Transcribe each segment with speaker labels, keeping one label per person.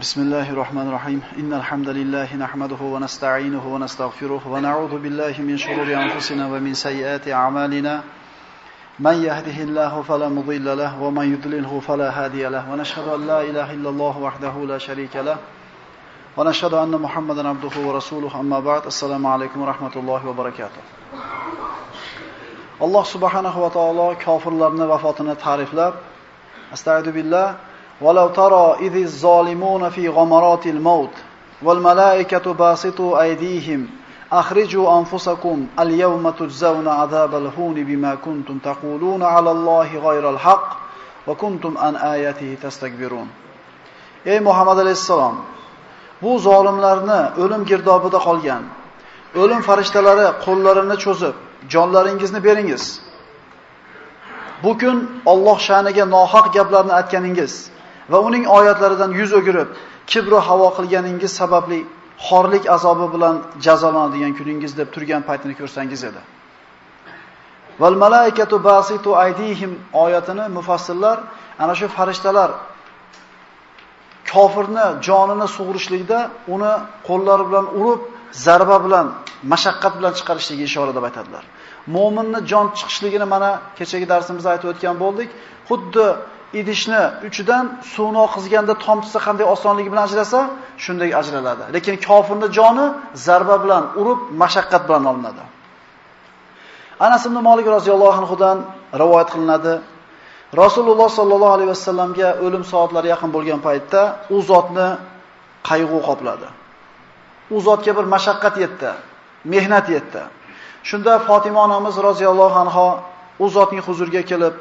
Speaker 1: بسم الله الرحمن الرحيم إن الحمد لله نحمده ونستعينه ونستغفره ونعوذ بالله من شرور أنفسنا ومن سيئات أعمالنا من يهده الله فلا مضل له ومن يضلله فلا هادي له ونشهد أن لا إله إلا الله وحده لا شريك له ونشهد أن محمدا عبده ورسوله أما بعد السلام عليكم ورحمة الله وبركاته alloh subhanahu va taolo kofirlarni vafotini ta'riflab astag'du billah ولو ترى إذ الظالمون في غمرات الموت والملائكة باسطوا أيديهم أخرجوا أنفسكم اليوم تجزون عذاب الهون بما كنتم تقولون على الله غير الحق وكنتم عن آياته تستكبرون Ey Muhammad alayhissalom bu zolimlarni o'lim girdobida qolgan o'lim farishtalari qo'llarini cho'zib jonlaringizni beringiz Bu kun Alloh sha'niga nohaq gaplarni aytganingiz va uning oyatlaridan yuz o'girib, kibr havo qilganingiz sababli xorlik azobi bilan jazolanadigan kuningiz deb turgan paytini ko'rsangiz edi. Val malaikatu basitu aydihim oyatini mufassirlar ana shu farishtalar kofirni jonini sug'urishlikda uni qo'llari bilan urib, zarba bilan, mashaqqat bilan chiqarishligi ishora deb aytadilar. Mo'minni jon chiqishligini mana kechagi darsimizda aytib o'tgan bo'ldik. Xuddi idishni uchidan suvni oqizganda tomchisi qanday osonligi bilan ajrasa, shunday ajraladi. Lekin kofirni joni zarba bilan urib, mashaqqat bilan olinadi. Anas ibn Malik roziyallohu anhu dan rivoyat qilinadi. Rasululloh sallallohu alayhi vasallamga o'lim soatlari yaqin bo'lgan paytda u zotni qayg'u qopladi. U zotga bir mashaqqat yetdi, mehnat yetdi. Shunda Fatima onamiz roziyallohu anha u zotning huzuriga kelib,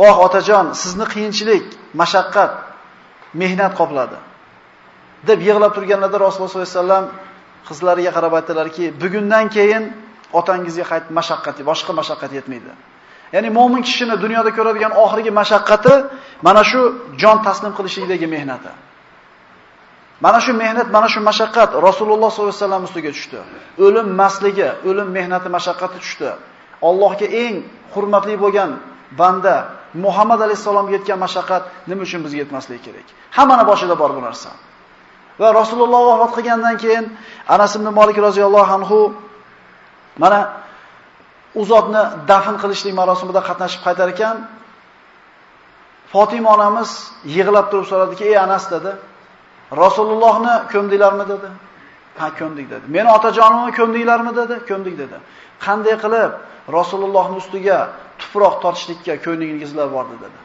Speaker 1: "Voh otajon, sizni qiyinchilik, mashaqqat, mehnat qopladi." deb yig'lab turganlarda Rasululloh sollallohu alayhi vasallam qizlariga qarab aytdilarki, "Bugundan keyin otangizga qayt mashaqqati, boshqa mashaqqat yetmaydi." Ya'ni mu'min kishini dunyoda ko'radigan oxirgi mashaqqati mana shu jon taslim qilishlikdagi mehnati. Mana shu mehnat, mana shu mashaqqat Rasululloh sollallohu alayhi vasallam ustiga tushdi. O'lim masligi, o'lim mehnati, mashaqqati tushdi. Allohga eng hurmatli bo'lgan banda Muhammad alayhisalomga yetgan mashaqqat nima uchun bizga yetmasligi kerak? Hammani boshida bor bu narsa. Va Rasululloh vafot qilgandan keyin Anas ibn Malik roziyallohu anhu mana u zotni dafn qilishlik marosimida qatnashib qaytar ekan, Fatima onamiz yig'lab turib so'radiki, "Ey Anas" dedi. Rasulullohni ko'mdinglarmi dedi. Ha, ko'mdik dedi. Meni otajonimni ko'mdinglarmi dedi. Ko'mdik dedi. Qanday qilib Rasulullohning ustiga tuproq tortishlikka ko'nglingizlar bordi dedi.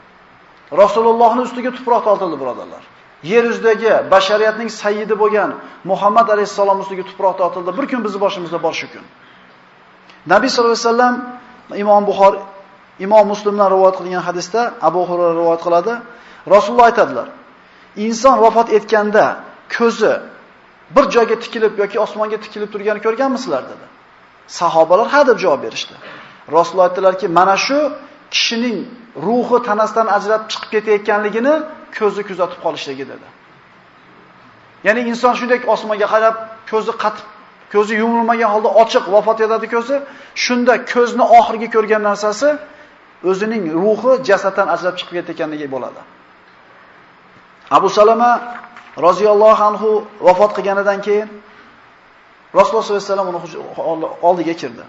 Speaker 1: Rasulullohning ustiga tuproq tortildi birodarlar. Yer yuzidagi bashariyatning sayyidi bo'lgan Muhammad alayhisalom ustiga tuproq tortildi. Bir kun bizning boshimizda bor shu kun. Nabiy sollallohu alayhi vasallam Imom Buxoriy, Imom Muslimdan rivoyat qilingan hadisda Abu Hurayra rivoyat qiladi. Rasululloh aytadilar: Inson vafot etganda ko'zi bir joyga tikilib yoki osmonga tikilib turganini ko'rganmisizlar dedi. Sahobalar ha deb javob berishdi. Rasululloh aytdilarki, mana shu kishining ruhi tanasidan ajrab chiqib ketayotganligini ko'zi kuzatib qolishligi dedi. Ya'ni inson shunday osmonga qarab, ko'zi qatib, ko'zi yumilmagan holda ochiq vafot etadi ko'zi, shunda ko'zni oxirgi ko'rgan narsasi o'zining ruhi jasaddan ajrab chiqib ketayotganligi bo'ladi. Abu Salama roziyallohu anhu vafot qilganidan keyin Rasululloh sollallohu alayhi vasallam uni oldiga kirdi.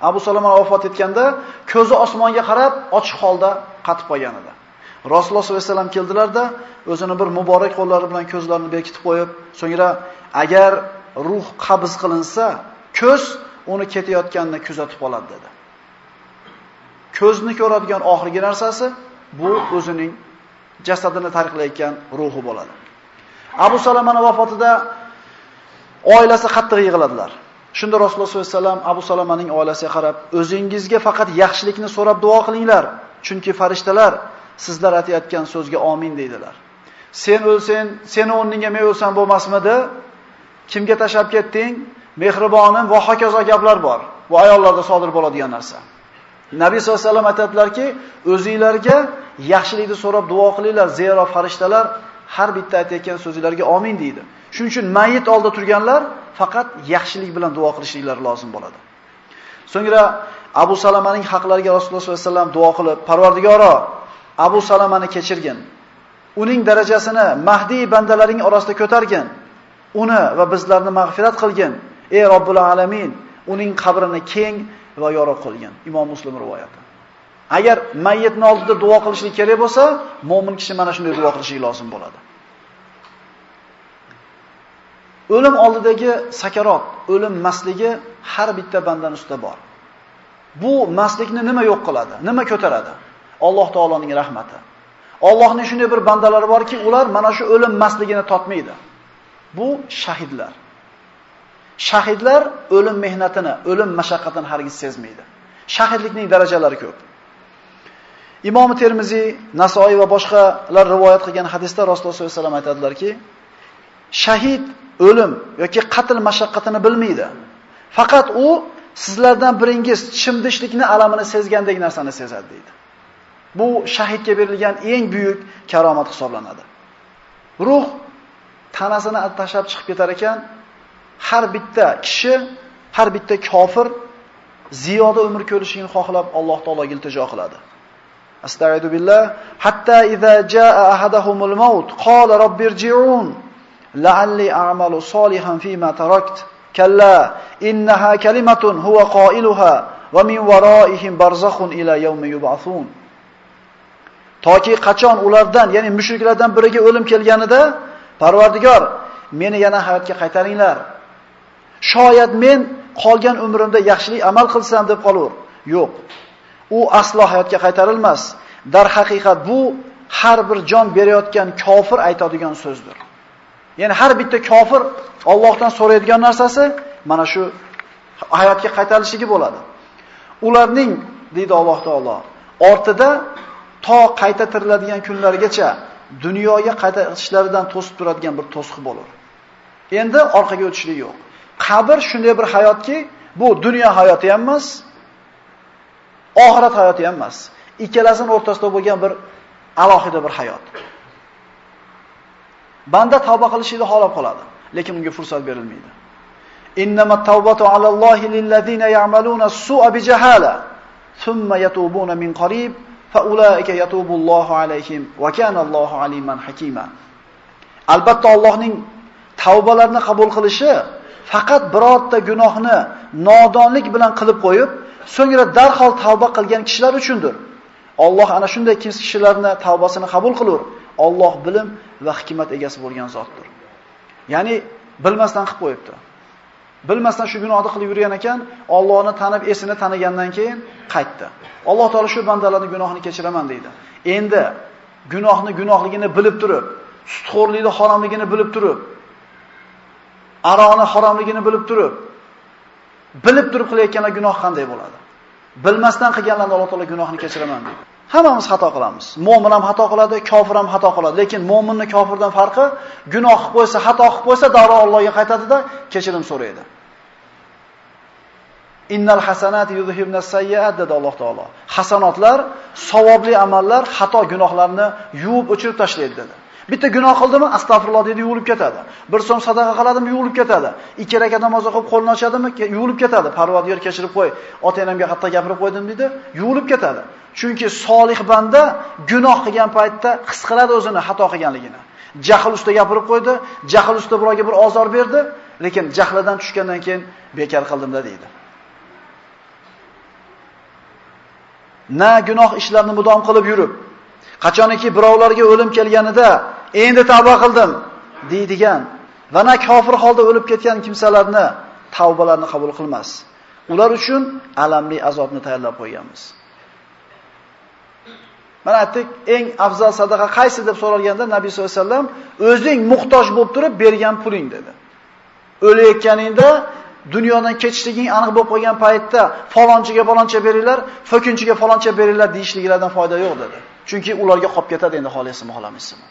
Speaker 1: Abu Salama vafot etganda ko'zi osmonga qarab ochiq holda qatib qolgan edi. Rasululloh sollallohu alayhi vasallam keldilarda o'zini bir muborak qo'llari bilan ko'zlarini bekitib qo'yib, so'ngra agar ruh qabz qilinsa, ko'z uni ketayotganini kuzatib qoladi dedi. Ko'zni ko'radigan oxirgi narsasi bu o'zining jasadini tarqlayotgan ruhi bo'ladi. Abu Salamani vafotida oilasi qattiq yig'ladilar. Shunda Rasululloh sollallohu alayhi vasallam Abu Salamaning oilasiga qarab, o'zingizga faqat yaxshilikni so'rab duo qilinglar, chunki farishtalar sizlar aytayotgan so'zga amin deydilar. Sen o'lsang, seni o'rningga men o'lsam bo'lmasmidi? Kimga tashab ketding? Mehribonim va hokazo gaplar bor. Bu ayollarda sodir bo'ladigan narsa. Nabiy sollallohu alayhi vasallam aytadilarki, o'zingizlarga yaxshilikni so'rab duo qilinglar, zero farishtalar har bitta aytayotgan so'zlarga amin deydi. Shuning uchun mayit oldida turganlar faqat yaxshilik bilan duo qilishliklari lozim bo'ladi. So'ngra Abu Salamaning haqlariga Rasululloh sollallohu alayhi vasallam duo qilib, Parvardigoro, Abu Salamani kechirgin. uning darajasini Mahdi bandalaring orasida ko'targin. Uni va bizlarni mag'firat qilgin. Ey Robbil alamin, uning qabrini keng va yorug' qilgin. Imom Muslim rivoyati. Agar mayyitni oldida duo qilishlik kerak bo'lsa, mu'min kishi mana shunday duo qilishi lozim bo'ladi. O'lim oldidagi sakarot, o'lim masligi har bitta bandaning ustida bor. Bu maslikni nima yo'q qiladi? Nima ko'taradi? Alloh taoloning rahmati. Allohning shunday bir bandalari borki, ular mana shu o'lim masligini totmaydi. Bu shahidlar. Shahidlar o'lim mehnatini, o'lim mashaqqatini hargiz sezmaydi. Shahidlikning darajalari ko'p. Imom Termiziy, Nasoiy va boshqalar rivoyat qilgan hadisda Rasululloh sollallohu alayhi vasallam aytadilarki, shahid o'lim yoki qatl mashaqqatini bilmaydi. Faqat u sizlardan biringiz chimdishlikni alamini sezgandek narsani sezadi deydi. Bu shahidga berilgan eng buyuk karomat hisoblanadi. Ruh tanasini tashlab chiqib ketar ekan, har bitta kishi, har bitta kofir ziyoda umr ko'rishini xohlab Alloh taologa iltijo qiladi. Astagfiru billah. Hatta idza jaa ahadahumul maut qala rabbirji'un la'alli a'malu solihan fima tarakt. Kalla innaha kalimatun huwa qailuha va min waraihim barzakhun ila yawmi yub'athun. Toki qachon ulardan ya'ni mushriklardan biriga o'lim kelganida Parvardigor meni yana hayotga qaytaringlar. Shoyat men qolgan umrimda yaxshilik amal qilsam deb qolur. Yo'q. U aslo hayotga qaytarilmas dar haqiqat bu har bir jon berayotgan kofir aytadigan so'zdir Ya'ni har bitta kofir Allohdan so'raydigan narsasi mana shu hayotga qaytarilishligi bo'ladi. Ularning deydi Alloh taolo, ortida to qayta tiriladigan kunlargacha dunyoga qaytishlaridan to'sib turadigan bir to'siq bo'lur. Endi orqaga o'tishlik yo'q. Qabr shunday bir hayotki, bu dunyo hayoti ham emas, oxirat hayoti ham emas. Ikkalasining o'rtasida bo'lgan bir alohida bir hayot. Banda tavba qilishni xohlab qoladi, lekin unga fursat berilmaydi. Innamat tawbatu alallohi lillazina ya'maluna su'a bijahala thumma yatubuna min qarib fa ulaika yatubullohu alayhim va kana Allohu aliman hakima. Albatta Allohning tavbalarini qabul qilishi faqat birorta gunohni nodonlik bilan qilib qo'yib, so'ngra darhol tavba qilgan kishilar uchundir. Alloh ana shunday kishilarni tavbasini qabul qilur. Alloh bilim va hikmat egasi bo'lgan zotdir. Ya'ni bilmasdan qilib qo'yibdi. Bilmasdan shu gunohni qilib yurgan ekan, Allohni tanib, esini tanigandan keyin qaytdi. Alloh taolo shu bandalarning gunohini kechiraman deydi. Endi gunohni gunohligini bilib turib, sutxo'rlikni haromligini bilib turib, aroni haromligini bilib turib, bilib turib qilayotganlar gunoh qanday bo'ladi? Bilmasdan qilganlarni Alloh taolo gunohini kechiraman deydi. Hammamiz xato qilamiz. Mo'min ham xato qiladi, kofir ham xato qiladi. Lekin mo'minning kofirdan farqi gunoh qilib qo'ysa, xato qilib qo'ysa, darrov Allohga qaytadida kechirim so'raydi. Innal hasanati yuzhibun sayyi'at dedi Alloh taolo. Hasanotlar, savobli amallar xato gunohlarni yuvib o'chirib tashlaydi dedi. Bitta gunoh qildimi, astagfirulloh dedi, yuvilib ketadi. Bir so'm sadaqa qiladimi, yuvilib ketadi. Ikki rakat namoz o'qib qo'lni ochadimi, yuvilib ketadi. Parvardigor kechirib qo'y, ota-onamga hatto gapirib qo'ydim dedi, yuvilib ketadi. Chunki solih banda gunoh qilgan paytda his qiladi o'zini xato qilganligini. Jahl ustida gapirib qo'ydi, jahl ustida birovga bir ozor berdi, lekin jahlidan tushgandan keyin bekor qildim dedi. deydi. Na gunoh ishlarni mudom qilib yurib, qachoniki birovlarga o'lim kelganida endi tavba qildim deydigan va na kofir holda o'lib ketgan kimsalarni tavbalarini qabul qilmas. Ular uchun alamli azobni tayyorlab qo'yganmiz. Mana aytdik, eng afzal sadaqa qaysi deb so'ralganda Nabiy sollallohu alayhi vasallam o'zing muhtoj bo'lib turib bergan puling dedi. O'layotganingda dunyodan ketishliging aniq bo'lib qolgan paytda falonchiga faloncha beringlar, fokinchiga faloncha beringlar deyishliklaridan foyda yo'q dedi. Chunki ularga qolib ketadi endi xohlaysizmi, xohlamaysizmi.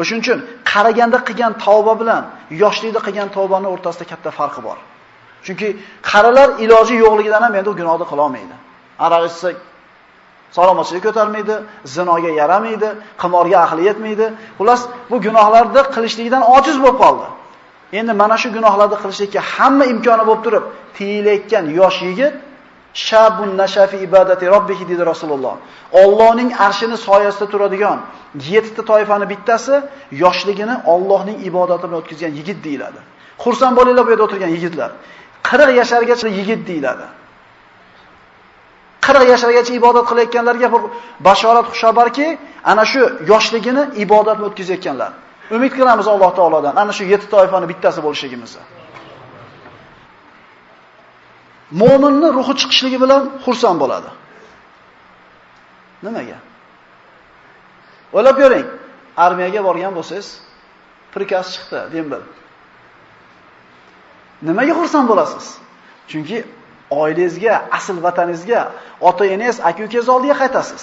Speaker 1: O'shuning uchun qaraganda qilgan tavba bilan yoshlikda qilgan tavbaning o'rtasida katta farqi bor. Chunki qaralar iloji yo'qligidan ham endi gunohni qila olmaydi. Aroq ichsa salomatchilik ko'tarmaydi, zinoga yaramaydi, qimorga aqli yetmaydi. Xullas, bu gunohlarni qilishlikdan ojiz bo'lib qoldi. Endi mana shu gunohlarni qilishlikka hamma imkoni bo'lib turib, tiyilayotgan yosh yigit Shabun nashafi ibadati robbih dedi Rasululloh. Allohning arshini soyasida turadigan 7 ta toifani bittasi yoshligini Allohning ibodati bilan o'tkazgan yigit deyiladi. Xursand bo'linglar bu yerda o'tirgan yigitlar. 40 yashargacha yigit deyiladi. 40 yashargacha ibodat qilayotganlarga bir bashorat xushobarki, ana shu yoshligini ibodat bilan o'tkazayotganlar. Umid qilamiz Alloh taolodan ana shu 7 toifani bittasi bo'lishligimizni. Mo'minning ruhi chiqishligi bilan xursand bo'ladi. Nimaga? O'ylab ko'ring. Armiyaga borgan bo'lsangiz, prikaz chiqdi, dembil. Nimaga xursand bo'lasiz? Chunki oilangizga, asl vataningizga, ota-enangiz, aka-ukangiz oldiga qaytasiz.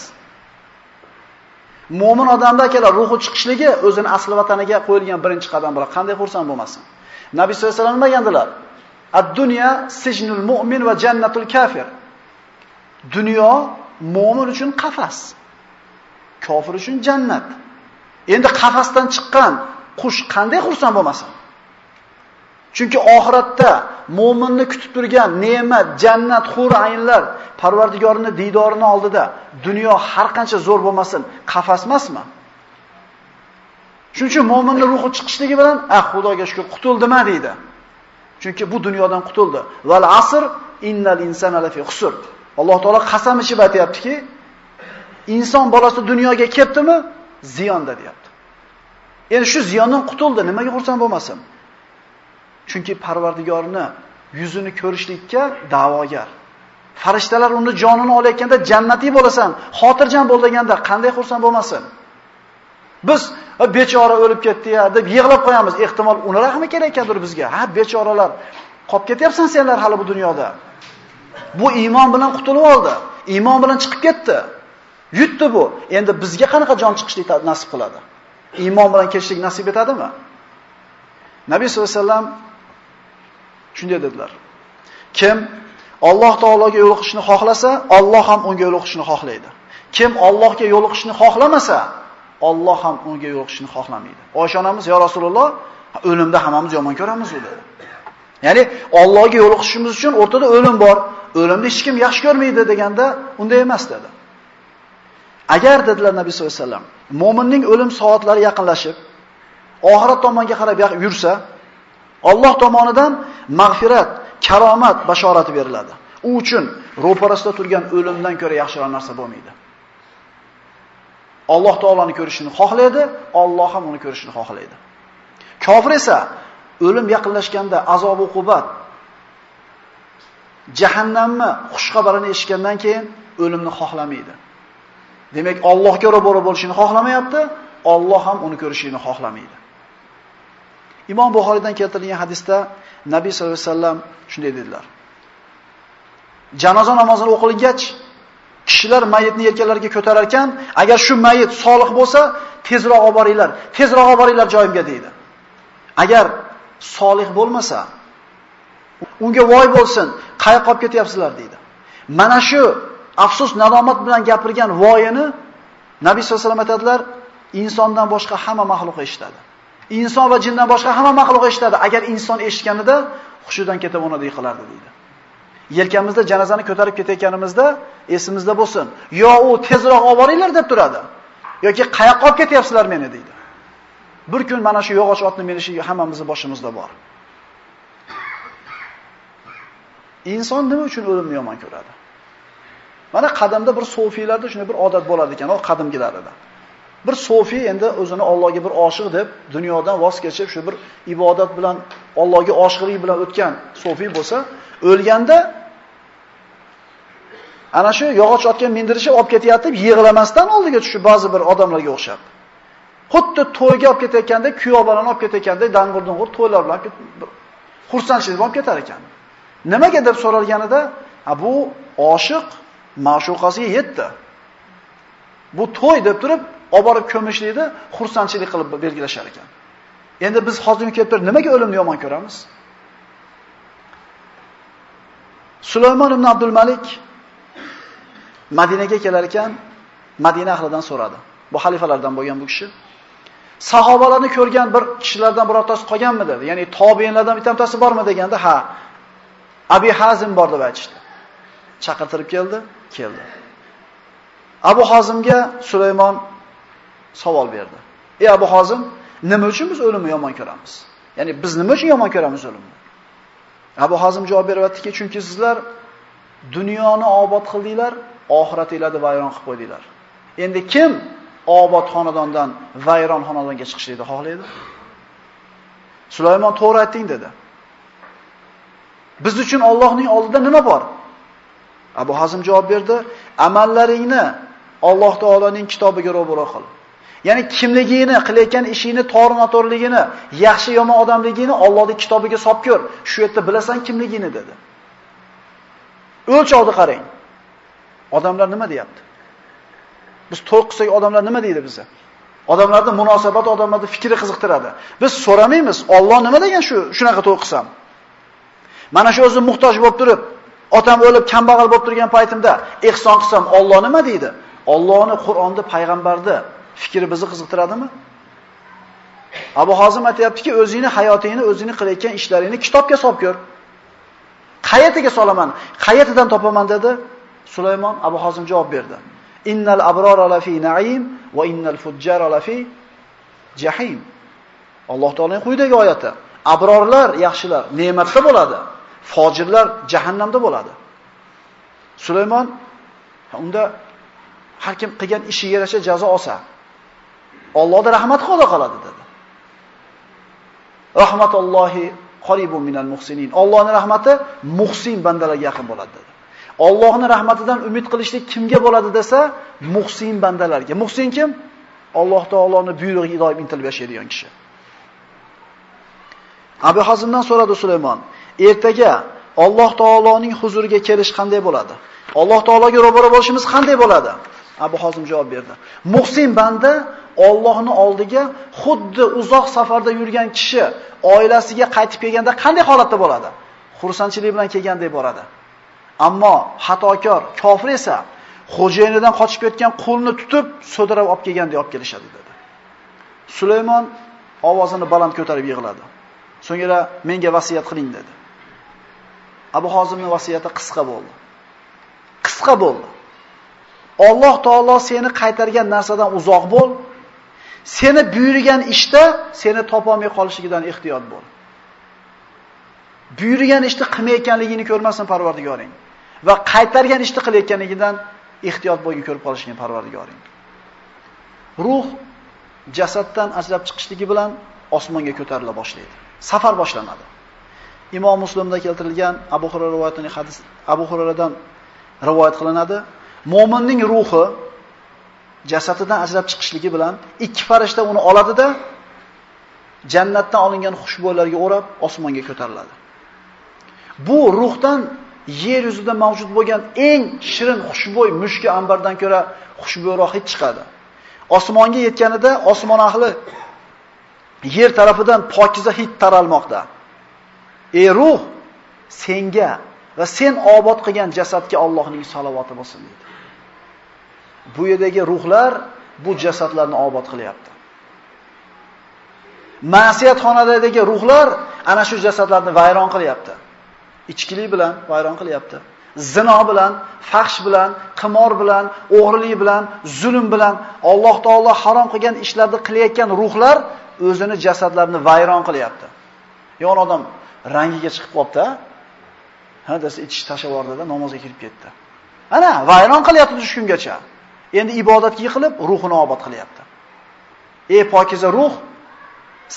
Speaker 1: Mo'min odamda akalar ruhi chiqishligi o'zini asl vataniga qo'yilgan birinchi qadam bo'ladi. Qanday xursand bo'lmasin? Nabiy sollallohu alayhi vasallam nima? Ad-dunya sijnul mu'min va jannatul kafir. Dunyo mu'min uchun qafas. Kofir uchun jannat. Endi qafasdan chiqqan qush qanday xursand bo'lmasin? Chunki oxiratda mu'minni kutib turgan ne'mat, jannat, hur ayinlar Parvardigorning didorini oldida dunyo har qancha zo'r bo'lmasin, qafas emasmi? Shuning uchun mu'minning ruhi chiqishligi bilan, "Ah, Xudoga shukr, qutuldima" deydi. Chunki bu dunyodan qutuldi. Val asr innal insana lafi husr. Alloh taolo qasam ichib aytayaptiki, inson bolasi dunyoga kelibdimi, ziyonda deyapti. Endi shu ziyondan qutuldi, nimaga xursand bo'lmasin? Chunki Parvardigorni yuzini ko'rishlikka da'vogar. Farishtalar uni jonini olayotganda jannatiy bo'lasan, xotirjam bo'l deganda qanday xursand bo'lmasin? Biz bechora o'lib ketdi-ya deb yig'lab qo'yamiz. Ehtimol uni rahmi kerak ekandir bizga. Ha, bechoralar qolib ketyapsan senlar hali bu dunyoda. Bu iymon bilan qutulib oldi. Iymon bilan chiqib ketdi. Yutdi bu. Endi bizga qanaqa jon chiqishlik nasib qiladi? Iymon bilan ketishlik nasib etadimi? Nabiy sollallohu alayhi vasallam shunday dedilar. Kim Alloh taologa yo'liqishni xohlasa, Alloh ham unga yo'liqishni xohlaydi. Kim Allohga yo'liqishni xohlamasa, Alloh ham unga yo'liqishni xohlamaydi. Oysha onamiz, "Ya Rasululloh, o'limda hammamiz yomon ko'ramiz" dedi. Ya'ni Allohga yo'liqishimiz uchun o'rtada o'lim bor. O'limni hech kim yaxshi ko'rmaydi deganda unday emas dedi. Agar dedilar Nabiy sollallohu alayhi vasallam, mo'minning o'lim soatlari yaqinlashib, oxirat tomonga qarab yursa, Alloh tomonidan mag'firat, karomat bashorati beriladi. U uchun ro'parasida turgan o'limdan ko'ra yaxshiroq narsa bo'lmaydi. Alloh taoloni ko'rishini xohlaydi, Alloh ham uni ko'rishini xohlaydi. Kofir esa o'lim yaqinlashganda azob uqubat jahannamni xush xabarini eshitgandan keyin o'limni xohlamaydi. Demak, Allohga ro'baro bo'lishini xohlamayapti, Alloh ham uni ko'rishini xohlamaydi. Imom Buxoriydan keltirilgan hadisda Nabiy sollallohu alayhi vasallam shunday dedilar. Janoza namozini o'qilgach, kishilar mayitni yelkalariga ko'tarar ekan, agar shu mayit solih bo'lsa, tezroq olib boringlar, tezroq olib boringlar joyimga deydi. Agar solih bo'lmasa, unga voy bo'lsin, qayoqqa olib ketyapsizlar deydi. Mana shu afsus nadomat bilan gapirgan voyini Nabiy sollallohu alayhi vasallam aytadilar, insondan boshqa hamma maxluq eshitadi. Inson va jindan boshqa hamma maxluq eshitadi. Agar inson eshitganida hushidan ketib o'nadi yiqilardi deydi. Yelkamizda janozani ko'tarib ketayotganimizda esimizda bo'lsin. Yo u tezroq olib boringlar deb turadi. yoki qayoqqa olib ketyapsizlar meni deydi. Bir kun mana shu yog'och otni menishi hammamizning boshimizda bor. Inson nima uchun o'limni yomon ko'radi? Mana qadimda bir sofiylarda shunday bir odat bo'ladi ekan, o qadimgilarida. Bir sofi endi o'zini Allohga bir oshiq deb dunyodan voz kechib shu bir ibodat bilan Allohga oshiqlik bilan o'tgan sofi bo'lsa, o'lganda ana shu yog'och otga mindirishib olib ketyapti, yig'lamasdan oldiga tushib ba'zi bir odamlarga o'xshab. Xuddi to'yga olib ketayotganda, kuyov bolani olib ketayotganda dang'ur-dung'ur to'ylar bilan xursandchilik bilan olib ketar ekan. Nimaga deb so'ralganida, "Ha bu oshiq ma'shuqasiga yetdi." Bu to'y deb turib olib borib ko'mishlikni xursandchilik qilib belgilashar ekan. Endi biz hozirgi kelib turib nimaga o'limni yomon ko'ramiz? Sulaymon ibn Abdul Malik Madinaga kelar ekan, Madina ahlidan so'radi. Bu xalifalardan bo'lgan bu kishi. Sahobalarni ko'rgan bir kishilardan birortasi qolganmi dedi. Ya'ni tobiinlardan bittasi bormi deganda, ha. Abi Hazim bor deb aytishdi. chaqirtirib keldi, keldi. Abu Hazimga Sulaymon savol berdi. Ey Abu Hazim, nima uchun biz o'limni yomon ko'ramiz? Ya'ni biz nima uchun yomon ko'ramiz o'limni? Abu Hazim javob beryaptiki, chunki sizlar dunyoni obod qildinglar, oxiratinglarni vayron qilib qo'ydinglar. Endi kim obod xonadondan vayron xonadonga chiqishni xohlaydi? Sulaymon to'g'ri aytding dedi. Biz uchun Allohning oldida nima bor? Abu Hazm javob berdi, amallaringni Alloh taoloning kitobiga ro'baro qil. Ya'ni kimligini, qilayotgan ishingni, to'g'ri noto'g'riligini, yaxshi yomon odamligini Allohning kitobiga solib ko'r. Shu yerda bilasan kimligini dedi. O'lchovni qarang. Odamlar nima deyapti? Biz to'y qilsak odamlar nima deydi bizga? Odamlarning munosabati odamlarning fikri qiziqtiradi. Biz so'ramaymiz, Alloh nima degan shu shunaqa to'y qilsam? Mana shu o'zim muhtoj bo'lib turib, otam o'lib kambag'al bo'lib turgan paytimda ehson qilsam Alloh nima deydi? Allohni Qur'onda payg'ambarda fikri bizni qiziqtiradimi? Abu Hozim aytayaptiki, o'zingni hayotingni, o'zingni qilayotgan ishlaringni kitobga solib ko'r. Qayetiga solaman? qayetidan topaman dedi? Sulaymon Abu Hazim javob berdi. Innal abrora lafi na'im va innal fujjara lafi jahim. Alloh taolaning quyidagi oyati. Abrorlar, yaxshilar ne'matda bo'ladi. Fojirlar jahannamda bo'ladi. Sulaymon unda har kim qilgan ishiga yarasha jazo olsa, Allohda rahmat qoda qoladi dedi. Rahmatullohi qoribun minal muhsinin. Allohning rahmati muhsin bandalarga yaqin bo'ladi dedi. Allohning rahmatidan umid qilishlik kimga bo'ladi desa, muhsin bandalarga. Muhsin kim? Alloh taoloning buyrug'iga doim intilib yashaydigan kishi. Abu Hazimdan so'radi Sulaymon, ertaga Alloh taoloning huzuriga kelish qanday bo'ladi? Alloh taologa ro'baro bo'lishimiz qanday bo'ladi? Abu Hazim javob berdi. Muhsin banda Allohning oldiga xuddi uzoq safarda yurgan kishi oilasiga qaytib kelganda qanday holatda bo'ladi? Xursandchilik bilan kelganday boradi. Ammo xatokor, kofir esa xo'jayinidan qochib ketgan qulni tutib, so'dirab olib kelgandek olib kelishadi dedi. Sulaymon ovozini baland ko'tarib yig'ladi. So'ngra menga vasiyat qiling dedi. Abu Hozimning vasiyati qisqa bo'ldi. Qisqa bo'ldi. Alloh taolo seni qaytargan narsadan uzoq bo'l. Seni buyurgan ishda seni topolmay qolishligidan ehtiyot bo'l. Buyurgan ishni qilmayotganligini ko'rmasin Parvardigoring va qaytargan ishni qilayotganligidan ehtiyot bo'lgin ko'rib qolishgin Parvardigoring. Ruh jasaddan ajrab chiqishligi bilan osmonga ko'tarila boshlaydi. Safar boshlanadi. Imom Muslimda keltirilgan Abu Hurayra rivoyatining hadis Abu Hurayradan rivoyat qilinadi. Mo'minning ruhi jasadidan ajrab chiqishligi bilan ikki farishta uni oladida jannatdan olingan xushbo'ylarga o'rab osmonga ko'tariladi. Bu ruhdan yer yuzida mavjud bo'lgan eng shirin xushbo'y mushki ambardan ko'ra xushbo'yroq hid chiqadi. Osmonga yetganida osmon ahli yer tarafidan pokiza hid taralmoqda. Ey ruh, senga va sen obod qilgan jasadga Allohning salovati bo'lsin dedi. Bu yerdagi ruhlar bu jasadlarni obod qilyapti. Ma'siyat xonadagi ruhlar ana shu jasadlarni vayron qilyapti. Ichkilik bilan vayron qilyapti. Zino bilan, fahsh bilan, qimor bilan, o'g'rilik bilan, zulm bilan Alloh taolo harom qilgan ishlarni qilayotgan ruhlar o'zini jasadlarini vayron qilyapti. Yon odam rangiga chiqib qopti, ha desa ichish tashlab namozga kirib ketdi. Ana vayron qilyapti tushkungacha. Endi ibodatga yiqilib, ruhini obod qilyapti. Ey pokiza ruh,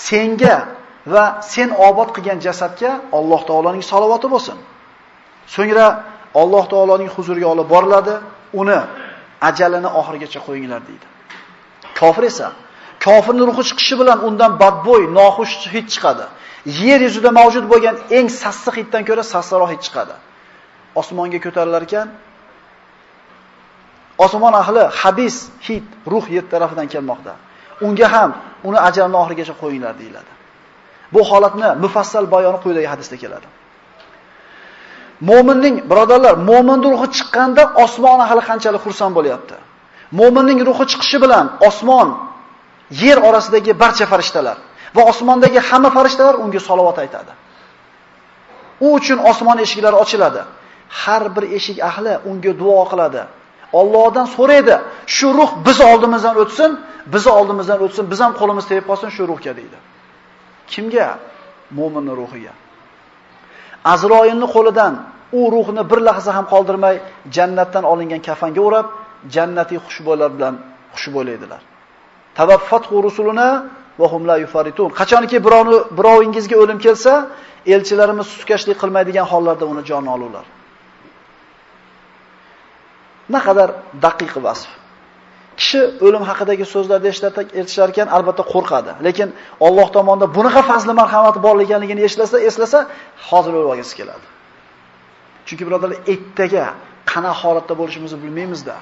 Speaker 1: senga va sen obod qilgan jasadga Alloh taoloning salovati bo'lsin. So'ngra Alloh taoloning huzuriga olib boriladi, uni ajalini oxirigacha qo'yinglar deydi. Kofir esa kofirning ruhi chiqishi bilan undan badbo'y, noxush hid chiqadi. Yer yuzida mavjud bo'lgan eng sassiq hiddan ko'ra sassaroq hid chiqadi. Osmonga ko'tarilar ekan, osmon ahli habis hid ruh yer tarafidan kelmoqda. Unga ham uni ajalni oxirigacha qo'yinglar deyiladi. Bu holatni mufassal bayoni quyidagi hadisda keladi. Mo'minning birodarlar, mo'min ruhi chiqqanda osmon hali qanchalik xursand bo'lyapti. Mo'minning ruhi chiqishi bilan osmon, yer orasidagi barcha farishtalar va osmondagi hamma farishtalar unga salovat aytadi. U uchun osmon eshiklari ochiladi. har bir eshik ahli unga duo qiladi. Allohdan so'raydi, shu ruh biz oldimizdan o'tsin, biz oldimizdan o'tsin, biz ham qo'limiz tegib qolsin shu ruhga deydi. Kimga? Mo'minni ruhiga. Azroilning qo'lidan u ruhni bir lahza ham qoldirmay jannatdan olingan kafanga o'rab, jannatiy xushbo'ylar bilan xushbo'ylaydilar. Tawaffat rusuluna va hum la yufaritun. Qachonki birovni birovingizga o'lim kelsa, elchilarimiz suskashlik qilmaydigan hollarda uni jonni olurlar. Naqadar daqiq vasf. Kishi o'lim haqidagi so'zlarni eshlatar ekan, albatta qo'rqadi. Lekin Alloh tomonidan bunaqa fazli marhamati borligini eslasa, eslasa, hozir o'lib olgisi keladi. Chunki birodarlar, ertaga qana holatda bo'lishimizni bilmaymizda.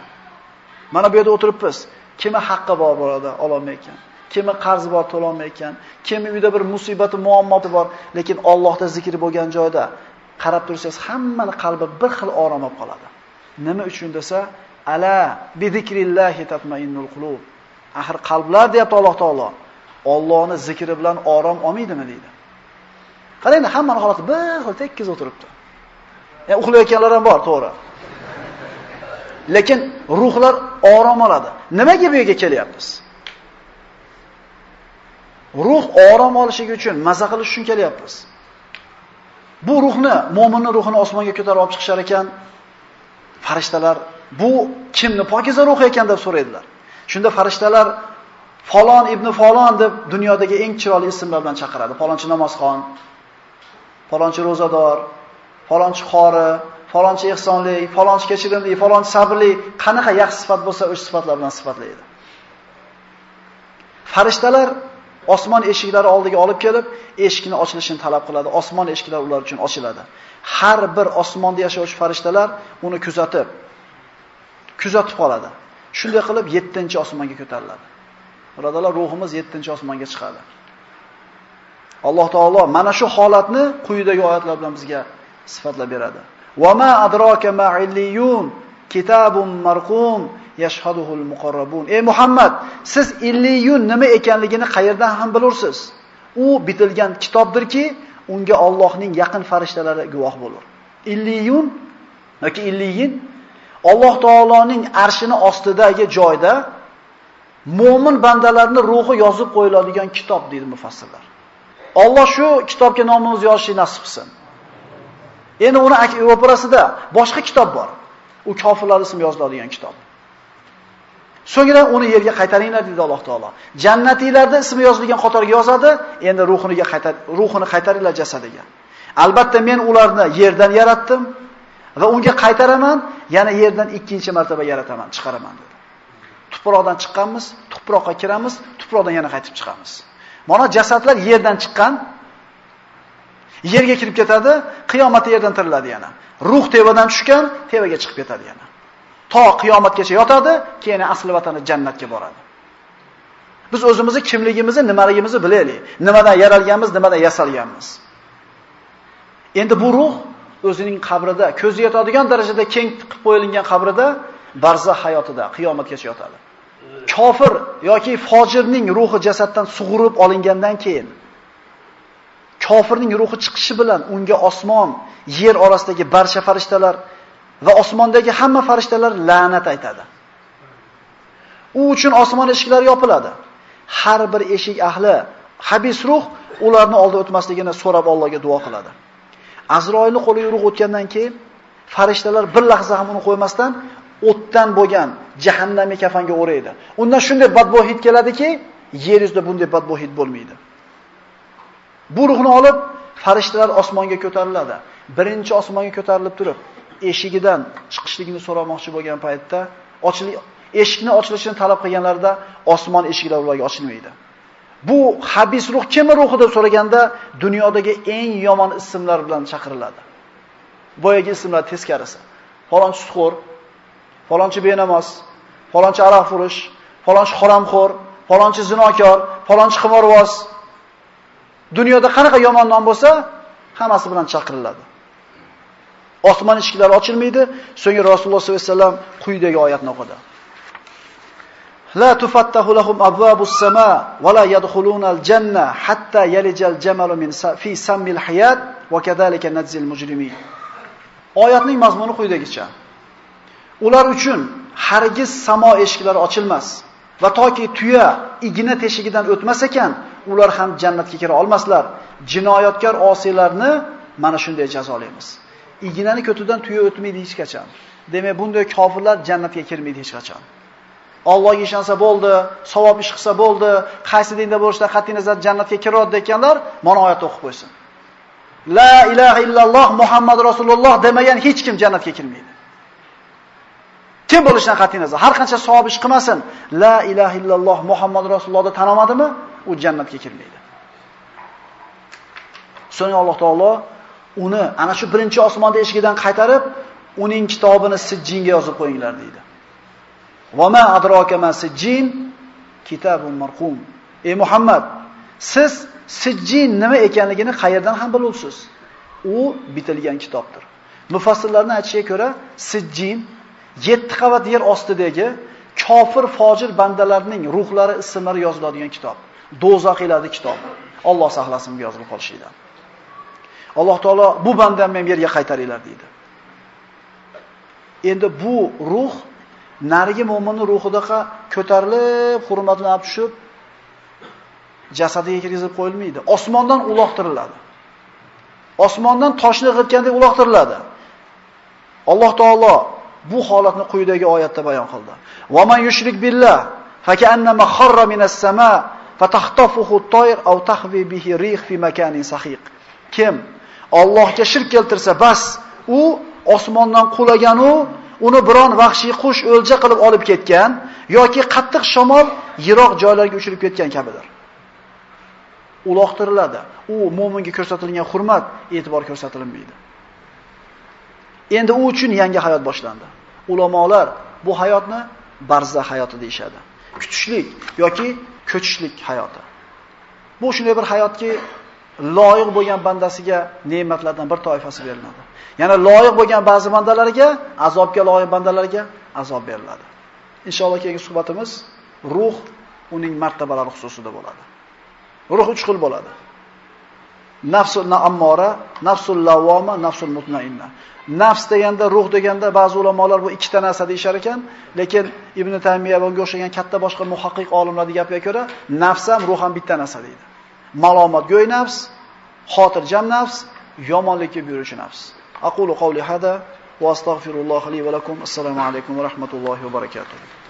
Speaker 1: Mana bu yerda o'tiribmiz. Kimi haqqi bor bo'ladi, ekan Kimi qarzi bor, to'lolmay ekan. Kimi uyda bir musibati, muammosi bor, lekin Allohda zikr bo'lgan joyda qarab tursangiz, hammaning qalbi bir xil orom olib qoladi. Nima uchun desa, ala bi zikrillahi tatmainnul qulub. Axir qalblar deyapti Alloh taolo. Allohni zikri bilan orom olmaydimi deydi. Qarang, hammani holati bir xil tekkiz o'tiribdi. Yani uxlayotganlar ham bor, to'g'ri. Lekin ruhlar orom oladi. Nimaga bu yerga kelyapmiz? Ruh orom olishi uchun, mazza qilish uchun kelyapmiz. Bu ruhni, mo'minning ruhini osmonga ko'tarib olib chiqishar ekan, farishtalar bu kimni pokiza ruhi ekan deb so'raydilar. Shunda farishtalar falon ibn falon deb dunyodagi eng chiroyli ismlar bilan chaqiradi. Falonchi namozxon, falonchi ro'zador, falonchi qori, falonchi ehsonli, falonchi kechirimli, falonchi sabrli, qanaqa yaxshi sifat bo'lsa, o'sha sifatlar bilan sifatlaydi. Farishtalar osmon eshiklari oldiga olib kelib, eshikni ochilishini talab qiladi. Osmon eshiklari ular uchun ochiladi. Har bir osmonda yashovchi farishtalar uni kuzatib, kuzatib qoladi. Shunday qilib 7-osmonga ko'tariladi. Birodalar, ruhimiz 7-osmonga chiqadi. Alloh taolo mana shu holatni quyidagi oyatlar bilan bizga sifatlab beradi. Wa ma adraka ma illiyun kitabun marqum yashhaduhul muqarrabun. Ey Muhammad, siz illiyun nima ekanligini qayerdan ham bilursiz? U bitilgan kitobdirki, unga Allohning yaqin farishtalari guvoh bo'lur. Illiyun yoki illiyin Alloh taoloning arshini ostidagi joyda mo'min bandalarning ruhi yozib qo'yiladigan kitob deydi mufassirlar. Alloh shu kitobga nomimizni yozishni nasib qilsin. Endi uni ro'parasida boshqa kitob bor. U kofirlar ismi yoziladigan kitob. So'ngra uni yerga qaytaringlar dedi Alloh taolo. Jannatiylarda ismi yozilgan qatorga yozadi, endi ruhiniga qaytar ruhini qaytaringlar jasadiga. Albatta men ularni yerdan yaratdim va unga qaytaraman, yana yerdan ikkinchi martaba yarataman, chiqaraman dedi. Tuproqdan chiqqanmiz, tuproqqa kiramiz, tuproqdan yana qaytib chiqamiz. Mana jasadlar yerdan chiqqan, yerga kirib ketadi, qiyomatda yerdan tiriladi yana. Ruh tevadan tushgan, tevaga chiqib ketadi yana. To qiyomatgacha yotadi, keyin asli vatani jannatga boradi. Biz o'zimizni kimligimizni, nimaligimizni bilaylik. Nimadan yaralganmiz, nimadan yasalganmiz. Endi bu ruh o'zining qabrida, ko'zi yetadigan darajada keng qilib qo'yilgan qabrida barza hayotida qiyomatgacha yotadi. Kofir yoki fojirning ruhi jasaddan sug'urib olingandan keyin kofirning ruhi chiqishi bilan unga osmon, yer orasidagi barcha farishtalar va osmondagi hamma farishtalar la'nat aytadi. U uchun osmon eshiklari yopiladi. Har bir eshik ahli habis ruh ularni oldi o'tmasligini so'rab Allohga duo qiladi. Azroilni qo'li yurug' o'tgandan keyin farishtalar bir lahza ham uni qo'ymasdan o'tdan bo'lgan jahannamga kafanga o'raydi. Undan shunday badbo'y hid keladiki, yer yuzida bunday badbo'y hid bo'lmaydi. Bu ruhni olib farishtalar osmonga ko'tariladi. Birinchi osmonga ko'tarilib turib, eshigidan chiqishligini so'ramoqchi bo'lgan paytda ochilib eshikni ochilishini talab qilganlarida osmon eshiklari ularga ochilmaydi. Bu habis ruh kim ruhi deb so'raganda dunyodagi eng yomon ismlar bilan chaqiriladi. Boyagi ismlar teskarisi. Falonchi sutxo'r, falonchi benamoz, falonchi aroq furush, falonchi haromxo'r, falonchi zinokor, falonchi qimorvoz, Dunyoda qanaqa yomon nom bo'lsa, hammasi bilan chaqiriladi. Osmon eshiklari ochilmaydi, So'ng Rasululloh sollallohu alayhi vasallam quyidagi oyatni o'qidi. La tufattahu lahum abwabus sama wa la yadkhuluna al-janna hatta yalijal jamalu min fi sammil hayat va kadhalika najzil mujrimin. Oyatning mazmuni quyidagicha. Ular uchun hargiz samo eshiklari ochilmas va toki tuya igna teshigidan o'tmas ekan, ular ham jannatga kira olmaslar. Jinoyatkor osiylarni mana shunday jazolaymiz. Ignani ko'tidan tuya o'tmaydi hech qachon. Demak, bunday kofirlar jannatga kirmaydi hech qachon. Allohga ishonsa bo'ldi, savob ish qilsa bo'ldi, qaysi dinda bo'lishidan qat'iy nazar jannatga kiradi deganlar mana oyat o'qib qo'ysin. La ilaha illalloh Muhammad Rasululloh demagan hech kim jannatga kirmaydi. Kim bo'lishidan qat'iy nazar, har qancha savob ish qilmasin, la ilaha illalloh Muhammad Rasulullohni tanamadimi, u jannatga kirmaydi. So'ng Alloh taolo uni ana shu birinchi osmonda eshigidan qaytarib, uning kitobini sijjinga yozib qo'yinglar deydi. Va ma adraka ma sijjin kitabun marqum. Ey Muhammad, siz sijjin nima ekanligini qayerdan ham bilasiz? U bitilgan kitobdir. Mufassirlarning aytishiga ko'ra, sijjin 7 qavat yer ostidagi kofir fojir bandalarning ruhlari ismlari yoziladigan kitob. Do'zaxiladi kitob. Alloh saqlasin bu yozilib qolishidan. Alloh taolo bu bandamni ham yerga qaytaringlar deydi. Endi bu ruh narigi mo'minning ruhidaqa ko'tarilib, hurmatlanib tushib jasadiga kirgizib qo'yilmaydi. Osmondan uloqtiriladi. Osmondan toshni g'itgandek uloqtiriladi. Alloh taolo bu holatni quyidagi oyatda bayon qildi. Va man yushrik billah fakannama kharra minas sama fatahtafuhu at-tayr aw tahwi bihi rih fi makanin sahiq. Kim Allohga shirk keltirsa, bas u osmondan qulagan u uni biron vahshiy qush o'lja qilib olib ketgan yoki qattiq shamol yiroq joylarga uchirib ketgan kabidir. Uloqtiriladi. U mu'minga ko'rsatilgan hurmat e'tibor ko'rsatilmaydi. Endi u uchun yangi hayot boshlandi. Ulamolar bu hayotni barza hayoti deyshadi. Kutishlik yoki ko'chishlik hayoti. Bu shunday bir hayotki, loyiq bo'lgan bandasiga ne'matlardan bir toifasi beriladi. Yana loyiq bo'lgan ba'zi bandalarga, azobga loyiq bandalarga azob beriladi. Inshaalloh keyingi suhbatimiz ruh uning martabalari xususida bo'ladi. Ruh uch xil bo'ladi. Nafsul na'ammora, nafsul lavvoma, nafsul mutmainna. Nafs deganda, ruh deganda ba'zi ulamolar bu ikkita narsa deyshar ekan, lekin Ibn Taymiya va unga o'xshagan katta boshqa muhaqqiq olimlarning gapiga ko'ra, nafs ham, ruh ham bitta narsa deydi. Malomatgo'y nafs, xotirjam nafs, yomonlikka buyuruvchi nafs. Aqulu qawli hada va astagfirulloh li va lakum. Assalomu alaykum va rahmatullohi va barakatuh.